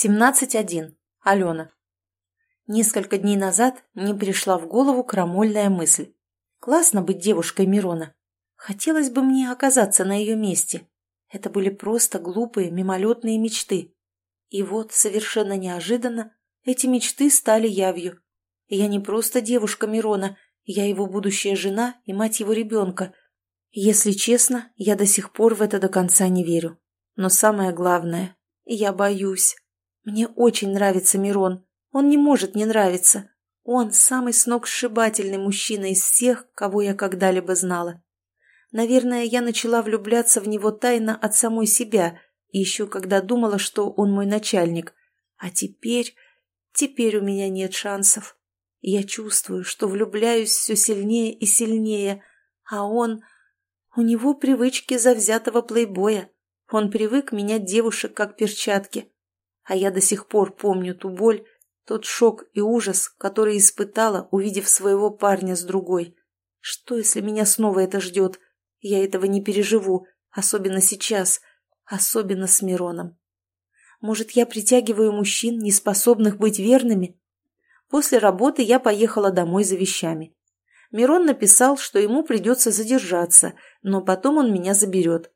17.1. Алена. Несколько дней назад мне пришла в голову крамольная мысль. Классно быть девушкой Мирона. Хотелось бы мне оказаться на ее месте. Это были просто глупые, мимолетные мечты. И вот, совершенно неожиданно, эти мечты стали явью. Я не просто девушка Мирона, я его будущая жена и мать его ребенка. Если честно, я до сих пор в это до конца не верю. Но самое главное, я боюсь. Мне очень нравится Мирон. Он не может не нравиться. Он самый сногсшибательный мужчина из всех, кого я когда-либо знала. Наверное, я начала влюбляться в него тайно от самой себя, еще когда думала, что он мой начальник. А теперь... Теперь у меня нет шансов. Я чувствую, что влюбляюсь все сильнее и сильнее, а он... У него привычки завзятого плейбоя. Он привык менять девушек как перчатки. А я до сих пор помню ту боль, тот шок и ужас, который испытала, увидев своего парня с другой. Что, если меня снова это ждет? Я этого не переживу, особенно сейчас, особенно с Мироном. Может, я притягиваю мужчин, не способных быть верными? После работы я поехала домой за вещами. Мирон написал, что ему придется задержаться, но потом он меня заберет.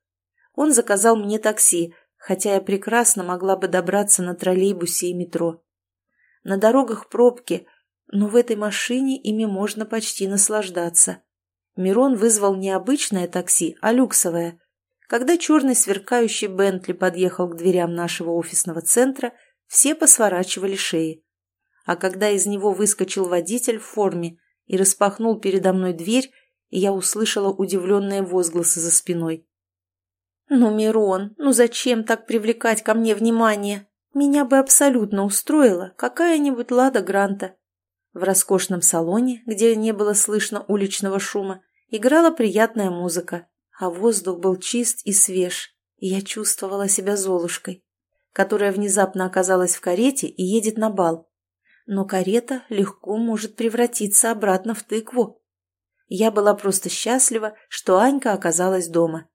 Он заказал мне такси, хотя я прекрасно могла бы добраться на троллейбусе и метро. На дорогах пробки, но в этой машине ими можно почти наслаждаться. Мирон вызвал не обычное такси, а люксовое. Когда черный сверкающий Бентли подъехал к дверям нашего офисного центра, все посворачивали шеи. А когда из него выскочил водитель в форме и распахнул передо мной дверь, я услышала удивленные возгласы за спиной. «Ну, Мирон, ну зачем так привлекать ко мне внимание? Меня бы абсолютно устроила какая-нибудь Лада Гранта». В роскошном салоне, где не было слышно уличного шума, играла приятная музыка, а воздух был чист и свеж, и я чувствовала себя Золушкой, которая внезапно оказалась в карете и едет на бал. Но карета легко может превратиться обратно в тыкву. Я была просто счастлива, что Анька оказалась дома.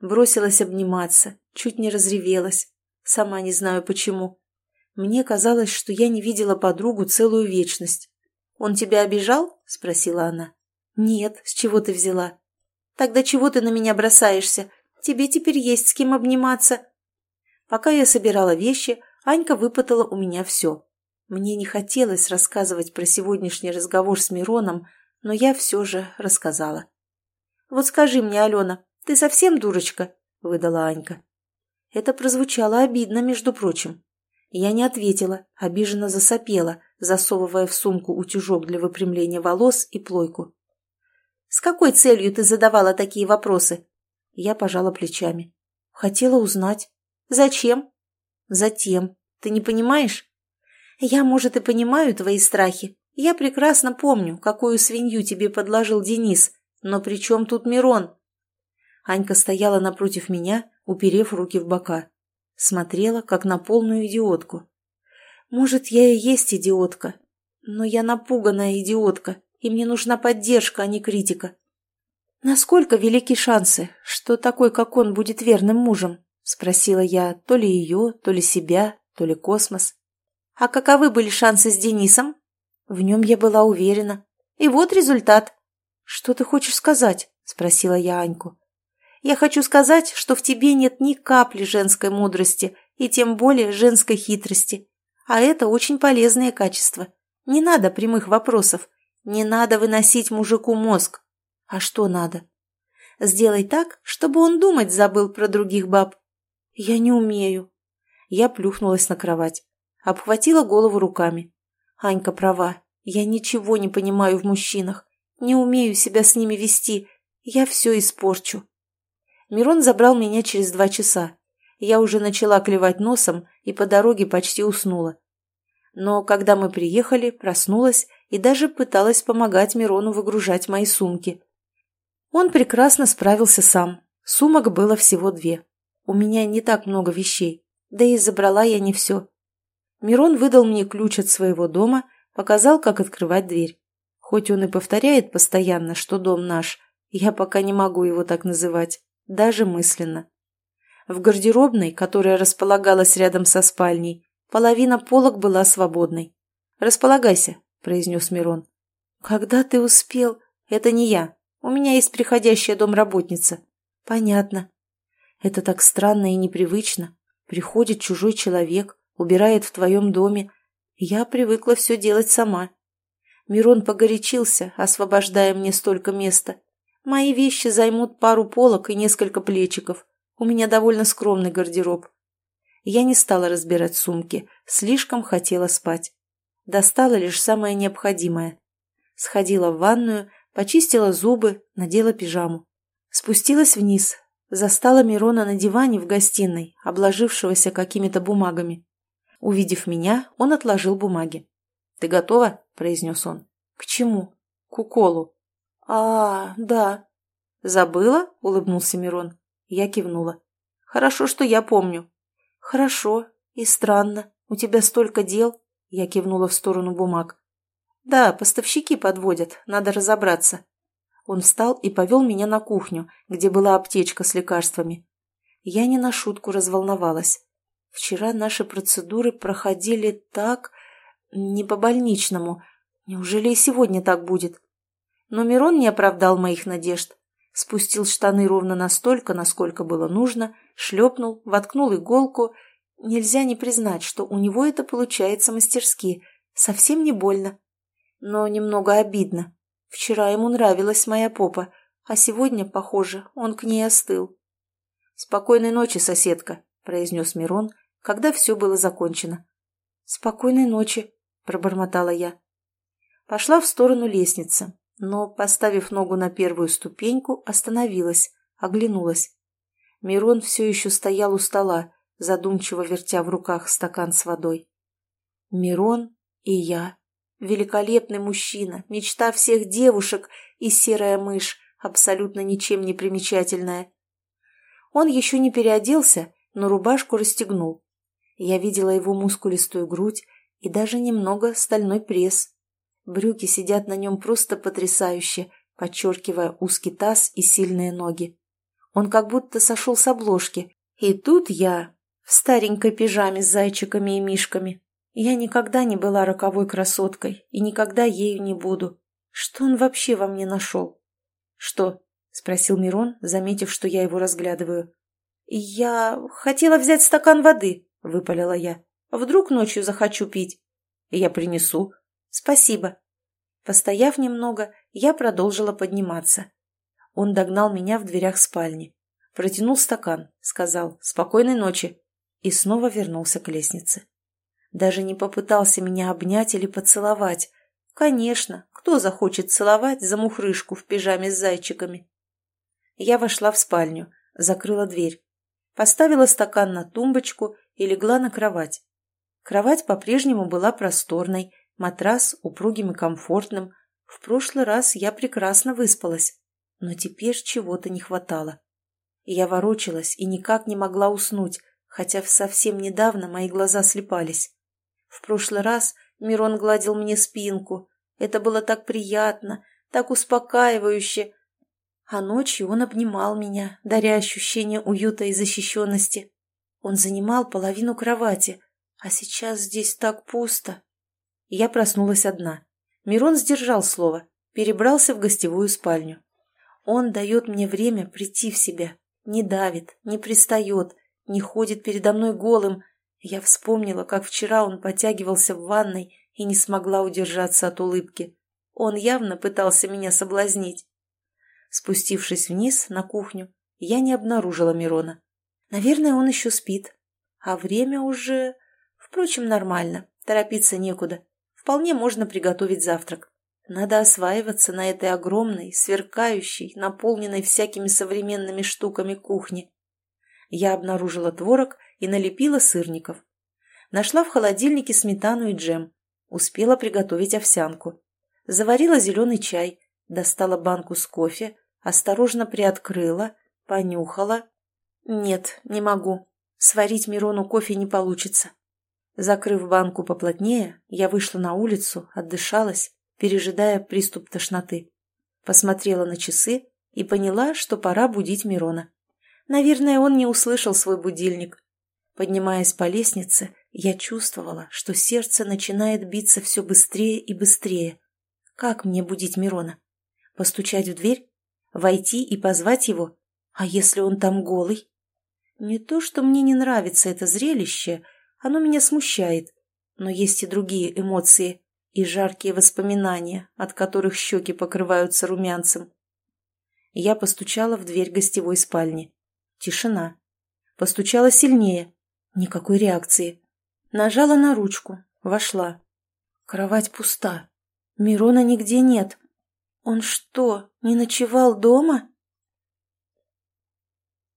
Бросилась обниматься, чуть не разревелась. Сама не знаю почему. Мне казалось, что я не видела подругу целую вечность. «Он тебя обижал?» – спросила она. «Нет, с чего ты взяла?» «Тогда чего ты на меня бросаешься? Тебе теперь есть с кем обниматься». Пока я собирала вещи, Анька выпытала у меня все. Мне не хотелось рассказывать про сегодняшний разговор с Мироном, но я все же рассказала. «Вот скажи мне, Алена, «Ты совсем дурочка?» – выдала Анька. Это прозвучало обидно, между прочим. Я не ответила, обиженно засопела, засовывая в сумку утюжок для выпрямления волос и плойку. «С какой целью ты задавала такие вопросы?» Я пожала плечами. «Хотела узнать». «Зачем?» «Затем. Ты не понимаешь?» «Я, может, и понимаю твои страхи. Я прекрасно помню, какую свинью тебе подложил Денис. Но при чем тут Мирон?» Анька стояла напротив меня, уперев руки в бока. Смотрела, как на полную идиотку. Может, я и есть идиотка, но я напуганная идиотка, и мне нужна поддержка, а не критика. «Насколько велики шансы, что такой, как он, будет верным мужем?» — спросила я то ли ее, то ли себя, то ли космос. «А каковы были шансы с Денисом?» В нем я была уверена. И вот результат. «Что ты хочешь сказать?» — спросила я Аньку. Я хочу сказать, что в тебе нет ни капли женской мудрости и тем более женской хитрости. А это очень полезные качества. Не надо прямых вопросов. Не надо выносить мужику мозг. А что надо? Сделай так, чтобы он думать забыл про других баб. Я не умею. Я плюхнулась на кровать. Обхватила голову руками. Анька права. Я ничего не понимаю в мужчинах. Не умею себя с ними вести. Я все испорчу. Мирон забрал меня через два часа. Я уже начала клевать носом и по дороге почти уснула. Но когда мы приехали, проснулась и даже пыталась помогать Мирону выгружать мои сумки. Он прекрасно справился сам. Сумок было всего две. У меня не так много вещей, да и забрала я не все. Мирон выдал мне ключ от своего дома, показал, как открывать дверь. Хоть он и повторяет постоянно, что дом наш, я пока не могу его так называть даже мысленно. В гардеробной, которая располагалась рядом со спальней, Половина полок была свободной. «Располагайся», — произнес Мирон. «Когда ты успел?» «Это не я. У меня есть приходящая домработница». «Понятно». «Это так странно и непривычно. Приходит чужой человек, убирает в твоем доме. Я привыкла все делать сама». Мирон погорячился, освобождая мне столько места. Мои вещи займут пару полок и несколько плечиков. У меня довольно скромный гардероб. Я не стала разбирать сумки, слишком хотела спать. Достала лишь самое необходимое. Сходила в ванную, почистила зубы, надела пижаму. Спустилась вниз, застала Мирона на диване в гостиной, обложившегося какими-то бумагами. Увидев меня, он отложил бумаги. «Ты готова?» – произнес он. «К чему?» «К уколу». «А, да». «Забыла?» – улыбнулся Мирон. Я кивнула. «Хорошо, что я помню». «Хорошо. И странно. У тебя столько дел». Я кивнула в сторону бумаг. «Да, поставщики подводят. Надо разобраться». Он встал и повел меня на кухню, где была аптечка с лекарствами. Я не на шутку разволновалась. Вчера наши процедуры проходили так... не по-больничному. Неужели и сегодня так будет? Но Мирон не оправдал моих надежд. Спустил штаны ровно настолько, насколько было нужно, шлепнул, воткнул иголку. Нельзя не признать, что у него это получается мастерски. Совсем не больно. Но немного обидно. Вчера ему нравилась моя попа, а сегодня, похоже, он к ней остыл. «Спокойной ночи, соседка», — произнес Мирон, когда все было закончено. «Спокойной ночи», — пробормотала я. Пошла в сторону лестницы, но, поставив ногу на первую ступеньку, остановилась, оглянулась. Мирон все еще стоял у стола, задумчиво вертя в руках стакан с водой. Мирон и я. Великолепный мужчина, мечта всех девушек и серая мышь, абсолютно ничем не примечательная. Он еще не переоделся, но рубашку расстегнул. Я видела его мускулистую грудь и даже немного стальной пресс. Брюки сидят на нем просто потрясающе, подчеркивая узкий таз и сильные ноги. Он как будто сошел с обложки. И тут я, в старенькой пижаме с зайчиками и мишками. Я никогда не была роковой красоткой и никогда ею не буду. Что он вообще во мне нашел? «Что?» — спросил Мирон, заметив, что я его разглядываю. «Я хотела взять стакан воды», — выпалила я. «Вдруг ночью захочу пить?» «Я принесу», «Спасибо». Постояв немного, я продолжила подниматься. Он догнал меня в дверях спальни. Протянул стакан, сказал «Спокойной ночи» и снова вернулся к лестнице. Даже не попытался меня обнять или поцеловать. Конечно, кто захочет целовать за мухрышку в пижаме с зайчиками? Я вошла в спальню, закрыла дверь, поставила стакан на тумбочку и легла на кровать. Кровать по-прежнему была просторной, Матрас упругим и комфортным. В прошлый раз я прекрасно выспалась, но теперь чего-то не хватало. Я ворочалась и никак не могла уснуть, хотя совсем недавно мои глаза слепались. В прошлый раз Мирон гладил мне спинку. Это было так приятно, так успокаивающе. А ночью он обнимал меня, даря ощущение уюта и защищенности. Он занимал половину кровати, а сейчас здесь так пусто. Я проснулась одна. Мирон сдержал слово, перебрался в гостевую спальню. Он дает мне время прийти в себя, не давит, не пристает, не ходит передо мной голым. Я вспомнила, как вчера он потягивался в ванной и не смогла удержаться от улыбки. Он явно пытался меня соблазнить. Спустившись вниз на кухню, я не обнаружила Мирона. Наверное, он еще спит. А время уже... Впрочем, нормально, торопиться некуда. Вполне можно приготовить завтрак. Надо осваиваться на этой огромной, сверкающей, наполненной всякими современными штуками кухне. Я обнаружила творог и налепила сырников. Нашла в холодильнике сметану и джем. Успела приготовить овсянку. Заварила зеленый чай, достала банку с кофе, осторожно приоткрыла, понюхала. Нет, не могу. Сварить Мирону кофе не получится. Закрыв банку поплотнее, я вышла на улицу, отдышалась, пережидая приступ тошноты. Посмотрела на часы и поняла, что пора будить Мирона. Наверное, он не услышал свой будильник. Поднимаясь по лестнице, Я чувствовала, что сердце начинает биться все быстрее и быстрее. Как мне будить Мирона? Постучать в дверь? Войти и позвать его? А если он там голый? Не то, что мне не нравится это зрелище, оно меня смущает. Но есть и другие эмоции, и жаркие воспоминания, от которых щеки покрываются румянцем. Я постучала в дверь гостевой спальни. Тишина. Постучала сильнее. Никакой реакции. Нажала на ручку. Вошла. Кровать пуста. Мирона нигде нет. Он что, не ночевал дома?